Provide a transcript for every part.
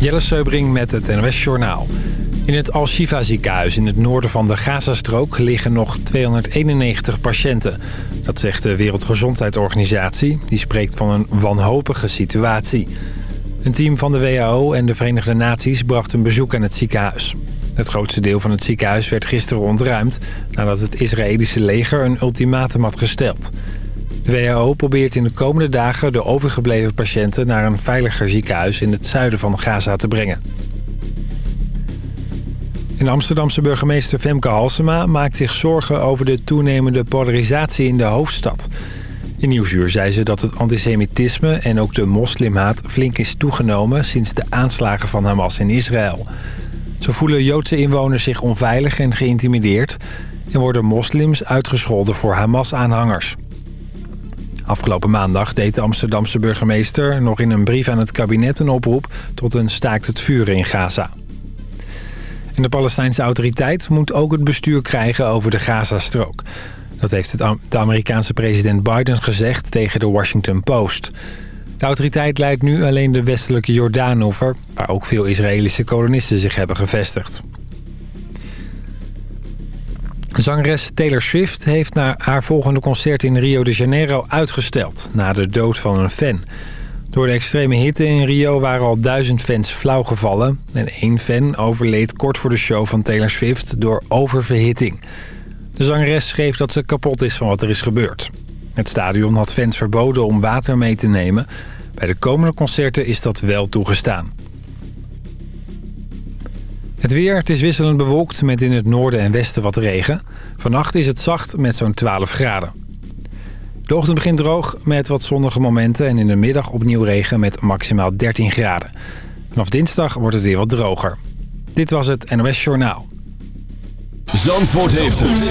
Jelle Seubring met het NOS Journaal. In het Al-Shifa ziekenhuis in het noorden van de Gazastrook liggen nog 291 patiënten. Dat zegt de Wereldgezondheidsorganisatie. Die spreekt van een wanhopige situatie. Een team van de WHO en de Verenigde Naties bracht een bezoek aan het ziekenhuis. Het grootste deel van het ziekenhuis werd gisteren ontruimd... nadat het Israëlische leger een ultimatum had gesteld. De WHO probeert in de komende dagen de overgebleven patiënten... naar een veiliger ziekenhuis in het zuiden van Gaza te brengen. In Amsterdamse burgemeester Femke Halsema maakt zich zorgen over de toenemende polarisatie in de hoofdstad. In Nieuwsuur zei ze dat het antisemitisme en ook de moslimhaat flink is toegenomen sinds de aanslagen van Hamas in Israël. Zo voelen Joodse inwoners zich onveilig en geïntimideerd en worden moslims uitgescholden voor Hamas-aanhangers. Afgelopen maandag deed de Amsterdamse burgemeester nog in een brief aan het kabinet een oproep tot een staakt het vuren in Gaza. En de Palestijnse autoriteit moet ook het bestuur krijgen over de Gazastrook. Dat heeft de Amerikaanse president Biden gezegd tegen de Washington Post. De autoriteit leidt nu alleen de westelijke Jordaan over... waar ook veel Israëlische kolonisten zich hebben gevestigd. Zangeres Taylor Swift heeft naar haar volgende concert in Rio de Janeiro uitgesteld... na de dood van een fan. Door de extreme hitte in Rio waren al duizend fans flauw gevallen... en één fan overleed kort voor de show van Taylor Swift door oververhitting. De zangeres schreef dat ze kapot is van wat er is gebeurd. Het stadion had fans verboden om water mee te nemen. Bij de komende concerten is dat wel toegestaan. Het weer, het is wisselend bewolkt met in het noorden en westen wat regen. Vannacht is het zacht met zo'n 12 graden. De ochtend begint droog met wat zonnige momenten... en in de middag opnieuw regen met maximaal 13 graden. Vanaf dinsdag wordt het weer wat droger. Dit was het NOS Journaal. Zandvoort heeft het.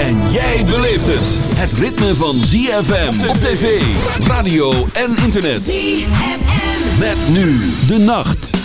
En jij beleeft het. Het ritme van ZFM op tv, radio en internet. ZFM. Met nu de nacht.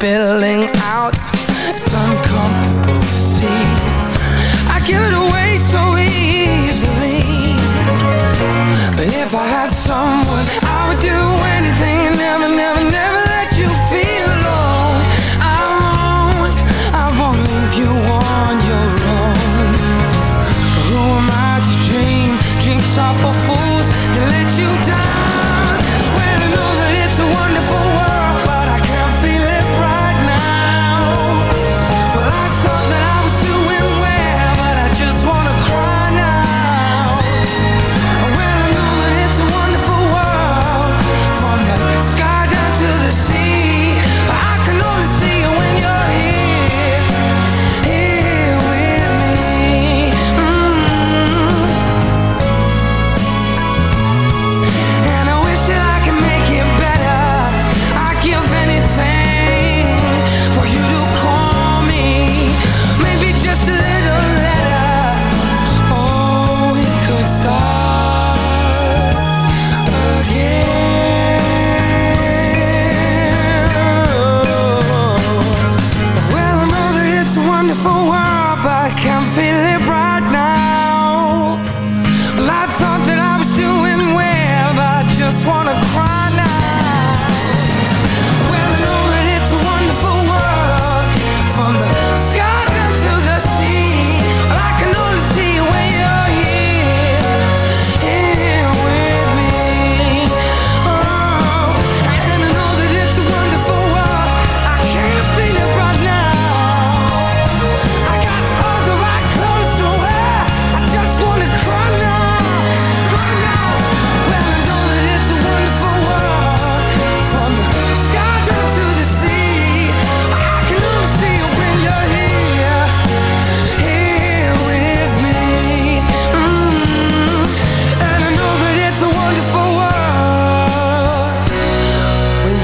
feeling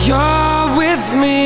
You're with me.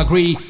Agree.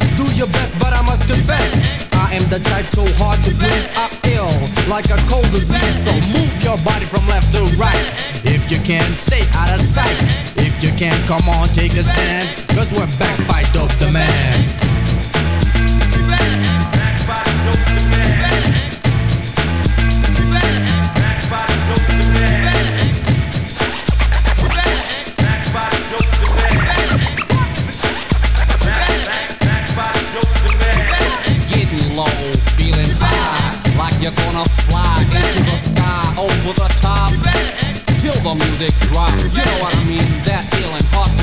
Do your best, but I must confess. I am the type so hard to please. I ill like a cold disease. So move your body from left to right. If you can't stay out of sight. If you can't, come on, take a stand. Cause we're back by Dope the Man. getting gonna fly into the sky, over the top, till the music drops. You know what I mean? That feeling,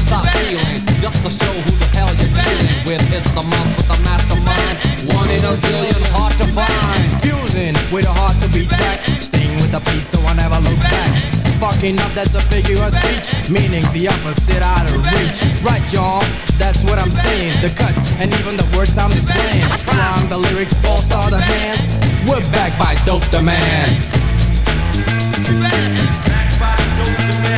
stop feeling, just to show who the hell you're dealing with. It's the month with the mastermind, one in a zillion, hard to find. Fusing with a heart to be tracked. Staying with the peace so I never look back. Fucking up, that's a figure of speech. Meaning the opposite out of reach. Right, y'all, that's what I'm saying. The cuts and even the words I'm displaying. Prime the lyrics, all star the hands. We're back by Dope the Man. Back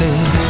wasted